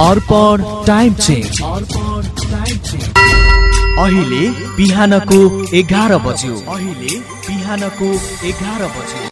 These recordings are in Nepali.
अर्पण टाइम चेन्ज। अहिले बिहानको एघार बज्यो। अहिले बिहानको एघार बज्यो।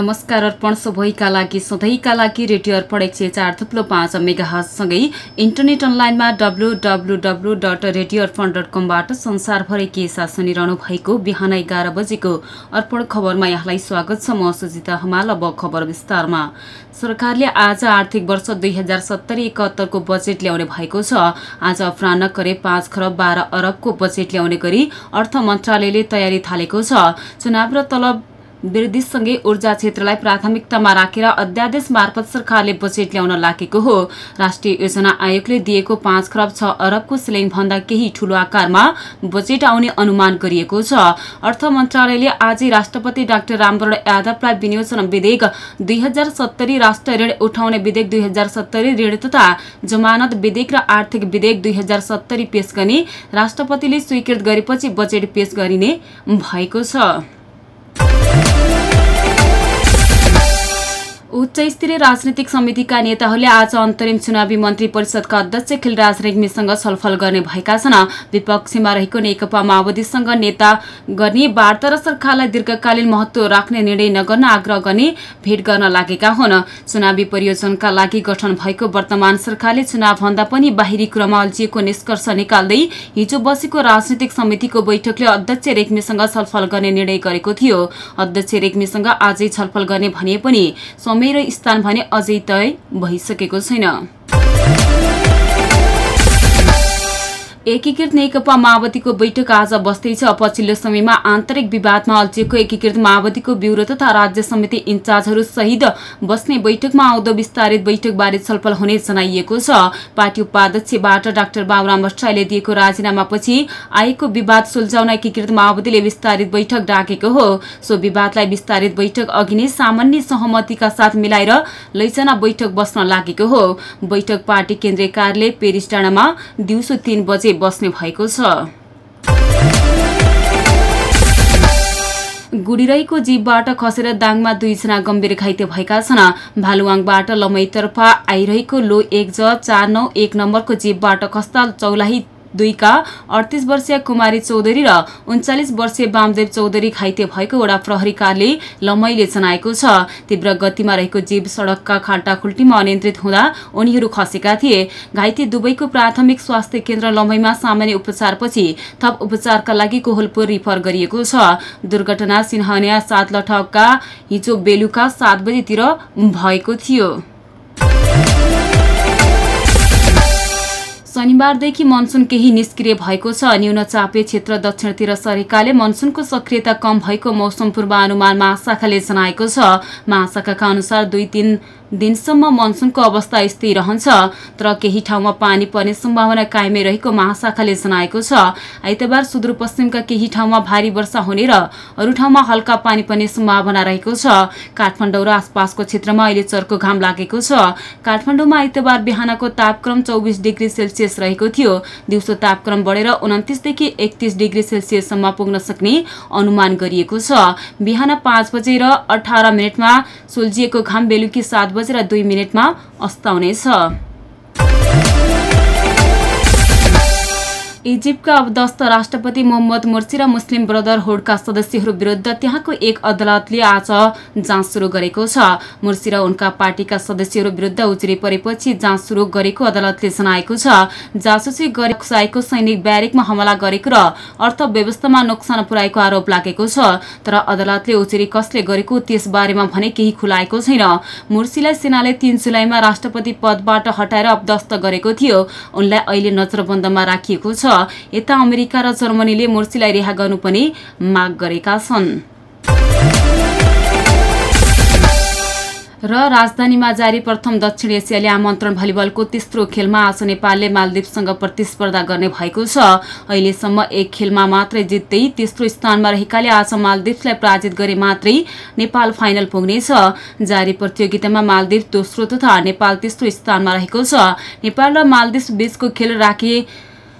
नमस्कार अर्पण सबैका लागि सधैँका लागि रेडियो अर्पण एक सय चार थुप्लो पाँच मेगाहजसँगै इन्टरनेट अनलाइनमा W W W dot radio Arpan dot कमबाट संसारभरि के साथ सुनिरहनु भएको बिहान एघार बजेको अर्पण खबरमा यहाँलाई स्वागत छ। म सुजिता हमाल अब खबर विस्तारमा। सरकारले आज आर्थिक वर्ष दुई हजार सत्तरी एकहत्तरको बजेट ल्याउने भएको छ। आज अपरान्न करिब पाँच खरब बाह्र अरबको बजेट ल्याउने गरी अर्थ मन्त्रालयले तयारी थालेको छ। चुनाव र तलब वृद्धिसँगै ऊर्जा क्षेत्रलाई प्राथमिकतामा राखेर अध्यादेश मार्फत सरकारले बजेट ल्याउन लागेको हो। राष्ट्रिय योजना आयोगले दिएको पाँच खरब छ अरबको भन्दा केही ठूलो आकारमा बजेट आउने अनुमान गरिएको छ। अर्थ मन्त्रालयले आजै राष्ट्रपति डाक्टर रामवरण यादवलाई विनियोजन विधेयक दुई हजार राष्ट्र ऋण उठाउने विधेयक दुई ऋण तथा जमानत विधेयक र आर्थिक विधेयक दुई पेश गर्ने राष्ट्रपतिले स्वीकृत गरेपछि बजेट पेश गरिने भएको छ। उच्च स्तरीय राजनैतिक समितिका नेताहरूले आज अन्तरिम चुनावी मन्त्री परिषदका अध्यक्ष खिलराज रेग्मीसँग छलफल गर्ने भएका छन्। विपक्षीमा रहेको नेकपा माओवादीसँग नेता गर्ने वार्ता र सरकारलाई दीर्घकालीन महत्व राख्ने निर्णय नगर्न आग्रह गर्ने भेट गर्न लागेका हुन्। चुनावी परियोजनका लागि गठन भएको वर्तमान सरकारले चुनावभन्दा पनि बाहिरी क्रममा अल्झिएको निष्कर्ष निकाल्दै हिजो बसेको राजनैतिक समितिको बैठकले अध्यक्ष रेग्मीसँग छलफल गर्ने निर्णय गरेको थियो। अध्यक्ष रेग्मीसँग आजै छलफल गर्ने भने पनि समय र स्थान भने अझै तय भइसकेको छैन। एकीकृत नेकपा माओवादीको बैठक आज बस्दैछ। पछिल्लो समयमा आन्तरिक विवादमा अल्झिएको एकीकृत माओवादीको ब्युरो तथा राज्य समिति इन्चार्जहरू सहित बस्ने बैठकमा आउँदो विस्तारित बैठकबारे छलफल हुने जनाइएको छ। पार्टी उपाध्यक्षबाट डाक्टर बाबुराम भट्टराईले दिएको राजीनामापछि आएको विवाद सुल्झाउन एकीकृत माओवादीले विस्तारित बैठक डाकेको हो। सो विवादलाई विस्तारित बैठक अघि नै सामान्य सहमतिका साथ मिलाएर लैजान बैठक बस्न लागेको हो। बैठक पार्टी केन्द्रीय कार्यालय पेरिस डाँडामा दिउँसो तीन बजे बस्ने भएको छ? गुडिरहीको जीवबाट खसेर दाङमा दुईजना गम्भीर घाइते भएका छन्। भालुवाङबाट लमैतर्फ आइरहेको लो एक ज चार नौ एक नम्बरको जीवबाट खस्दा चौलाही दुईका अडतिस वर्षीय कुमारी चौधरी र उन्चालिस वर्षीय वामदेव चौधरी घाइते भएको वडा प्रहरी कार्यालय लमैले जनाएको छ। तीव्र गतिमा रहेको जीव सड़कका खाल्टाखुल्टीमा अनियन्त्रित हुँदा उनीहरू खसेका थिए। घाइते दुवैको प्राथमिक स्वास्थ्य केन्द्र लमैमा सामान्य उपचारपछि थप उपचारका लागि कोहलपुर रिफर गरिएको छ। दुर्घटना सिंहनिया सात लठका हिजो बेलुका सात बजीतिर भएको थियो। शनिबारदेखि मनसुन केही निष्क्रिय भएको छ। न्यून चापे क्षेत्र दक्षिणतिर सरेकाले मनसुनको सक्रियता कम भएको मौसम पूर्वानुमान महाशाखाले जनाएको छ। महाशाखाका अनुसार दुई तीन दिनसम्म मनसुनको अवस्था स्थिर रहन्छ तर केही ठाउँमा पानी पर्ने सम्भावना कायमै रहेको महाशाखाले जनाएको छ। आइतबार सुदूरपश्चिमका केही ठाउँमा भारी वर्षा हुने र अरू ठाउँमा हल्का पानी पर्ने सम्भावना रहेको छ। काठमाडौँ र आसपासको क्षेत्रमा अहिले चर्को घाम लागेको छ। काठमाडौँमा आइतबार बिहानको तापक्रम चौबिस डिग्री सेल्सियस रहेको थियो। दिउँसो तापक्रम बढेर उन्तिसदेखि एकतिस डिग्री सेल्सियससम्म पुग्न सक्ने अनुमान गरिएको छ। बिहान पाँच बजे र अठार मिनटमा सुल्झिएको घाम बेलुकी सात बजेर दुई मिनटमा अस्ताउनेछ। इजिप्टका अवदस्त राष्ट्रपति मोहम्मद मुर्सी र मुस्लिम ब्रदरहुडका सदस्यहरू विरुद्ध त्यहाँको एक अदालतले आज जाँच सुरु गरेको छ। मुर्सी र उनका पार्टीका सदस्यहरू विरुद्ध उजुरी परेपछि जाँच सुरु गरेको अदालतले जनाएको छ। जासुसी गरेको सैनिक ब्यारेकमा हमला गरेको र अर्थव्यवस्थामा नोक्सान पुर्याएको आरोप लागेको छ। तर अदालतले उजुरी कसले गरेको त्यसबारेमा भने केही खुलाएको छैन। मुर्सीलाई सेनाले तीन जुलाईमा राष्ट्रपति पदबाट हटाएर अवदस्त गरेको थियो। उनलाई अहिले नजरबन्दमा राखिएको छ। यता अमेरिका र जर्मनीले मुर्सीलाई रिहा गर्नु पनि माग गरेका छन्। र राजधानीमा जारी प्रथम दक्षिण एसियाली आमन्त्रण भलिबलको तेस्रो खेलमा आज नेपालले मालदिप्ससँग प्रतिस्पर्धा गर्ने भएको छ। अहिलेसम्म एक खेलमा मात्रै जित्दै तेस्रो स्थानमा रहेकाले आज मालदिप्सलाई पराजित गरे मात्रै नेपाल फाइनल पुग्नेछ। जारी प्रतियोगितामा मालदिप्स दोस्रो तथा नेपाल तेस्रो स्थानमा रहेको छ। नेपाल र मालदिप्स बीचको खेल राखे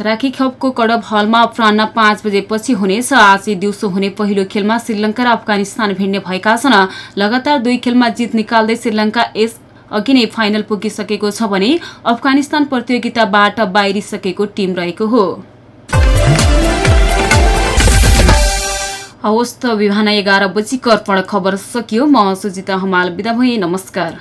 राखीखपको कडप हलमा अपरान्न पाँच बजेपछि हुनेछ आज दिउँसो हुने पहिलो खेलमा श्रीलङ्का र अफगानिस्तान भिड्ने भएका छन्। लगातार दुई खेलमा जित निकाल्दै श्रीलङ्का यस अघि नै फाइनल पुगिसकेको छ भने अफगानिस्तान प्रतियोगिताबाट बाहिरिसकेको टिम रहेको हो। हवस् त बिहान एघार बजीको अर्पण खबर सकियो। म सुजिता हमाल बिदा भएँ नमस्कार।